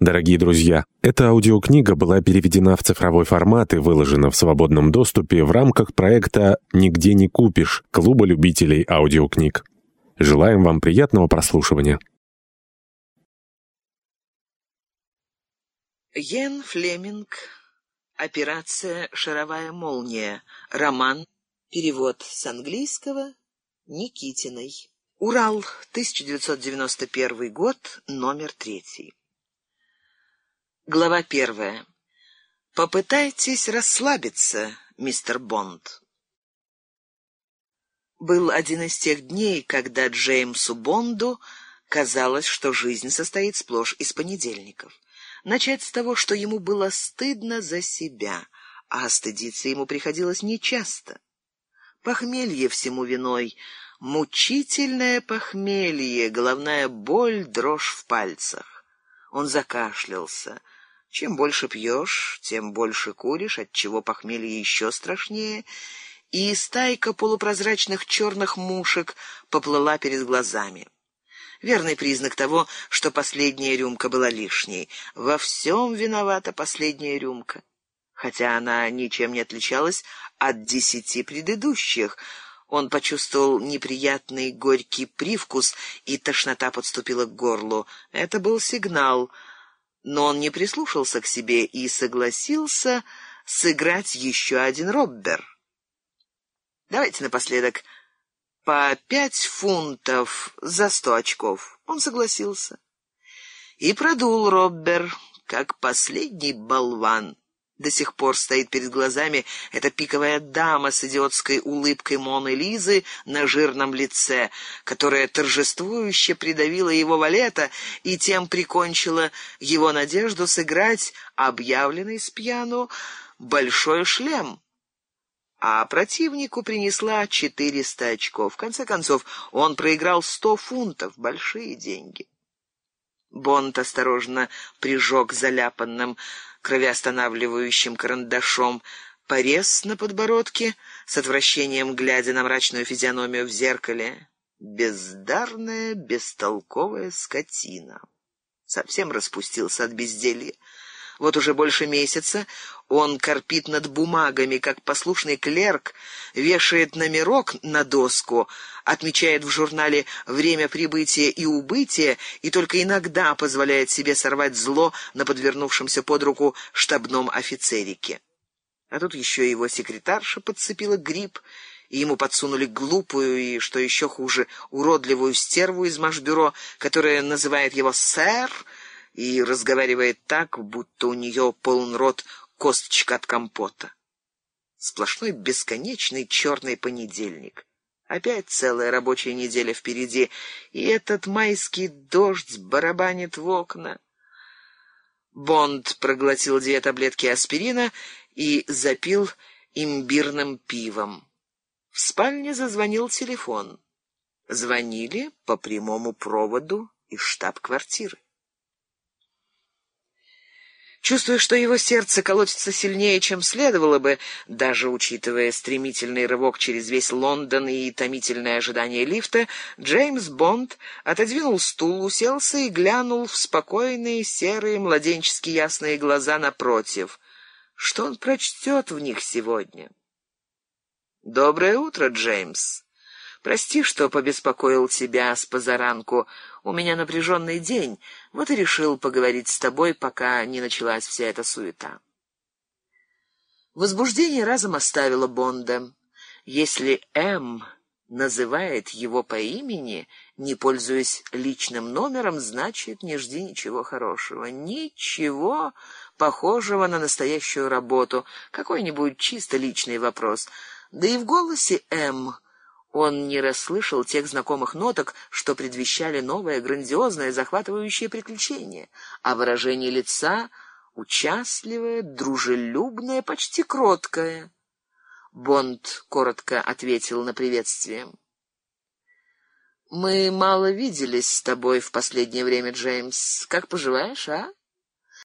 Дорогие друзья, эта аудиокнига была переведена в цифровой формат и выложена в свободном доступе в рамках проекта «Нигде не купишь» Клуба любителей аудиокниг. Желаем вам приятного прослушивания. Йен Флеминг. Операция «Шаровая молния». Роман. Перевод с английского. Никитиной. Урал, 1991 год, номер третий. Глава первая. Попытайтесь расслабиться, мистер Бонд. Был один из тех дней, когда Джеймсу Бонду казалось, что жизнь состоит сплошь из понедельников. Начать с того, что ему было стыдно за себя, а стыдиться ему приходилось нечасто. Похмелье всему виной, мучительное похмелье, головная боль, дрожь в пальцах. Он закашлялся. Чем больше пьешь, тем больше куришь, от чего похмелье еще страшнее, и стайка полупрозрачных черных мушек поплыла перед глазами. Верный признак того, что последняя рюмка была лишней. Во всем виновата последняя рюмка. Хотя она ничем не отличалась от десяти предыдущих. Он почувствовал неприятный горький привкус, и тошнота подступила к горлу. Это был сигнал — но он не прислушался к себе и согласился сыграть еще один роббер. Давайте напоследок по пять фунтов за сто очков. Он согласился. И продул роббер, как последний болван. До сих пор стоит перед глазами эта пиковая дама с идиотской улыбкой Моны Лизы на жирном лице, которая торжествующе придавила его валета и тем прикончила его надежду сыграть объявленный с пьяну большой шлем. А противнику принесла четыреста очков. В конце концов, он проиграл сто фунтов, большие деньги. Бонд осторожно прижег заляпанным кровеостанавливающим карандашом порез на подбородке, с отвращением глядя на мрачную физиономию в зеркале. Бездарная, бестолковая скотина. Совсем распустился от безделья. Вот уже больше месяца он корпит над бумагами, как послушный клерк, вешает номерок на доску, отмечает в журнале время прибытия и убытия и только иногда позволяет себе сорвать зло на подвернувшемся под руку штабном офицерике. А тут еще его секретарша подцепила грипп, и ему подсунули глупую и, что еще хуже, уродливую стерву из Машбюро, которая называет его «сэр», и разговаривает так, будто у нее полон рот косточка от компота. Сплошной бесконечный черный понедельник. Опять целая рабочая неделя впереди, и этот майский дождь барабанит в окна. Бонд проглотил две таблетки аспирина и запил имбирным пивом. В спальне зазвонил телефон. Звонили по прямому проводу из штаб-квартиры. Чувствуя, что его сердце колотится сильнее, чем следовало бы, даже учитывая стремительный рывок через весь Лондон и томительное ожидание лифта, Джеймс Бонд отодвинул стул, уселся и глянул в спокойные, серые, младенчески ясные глаза напротив. Что он прочтет в них сегодня? «Доброе утро, Джеймс!» Прости, что побеспокоил тебя с позаранку. У меня напряженный день, вот и решил поговорить с тобой, пока не началась вся эта суета. Возбуждение разом оставило Бонда. Если М называет его по имени, не пользуясь личным номером, значит, не жди ничего хорошего. Ничего похожего на настоящую работу, какой-нибудь чисто личный вопрос. Да и в голосе М он не расслышал тех знакомых ноток, что предвещали новое, грандиозное, захватывающее приключение, а выражение лица участливое, дружелюбное, почти кроткое. Бонд коротко ответил на приветствие. Мы мало виделись с тобой в последнее время, Джеймс. Как поживаешь, а?